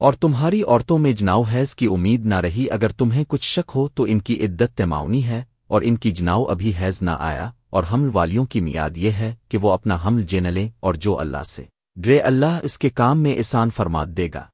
اور تمہاری عورتوں میں جناؤ حیض کی امید نہ رہی، اگر تمہیں کچھ شک ہو تو ان کی عدت تماؤنی ہے، اور ان کی جناؤ ابھی حیض نہ آیا، اور حمل والیوں کی میاد یہ ہے کہ وہ اپنا حمل جن لیں اور جو اللہ سے۔ ڈرے اللہ اس کے کام میں احسان فرماد دے گا۔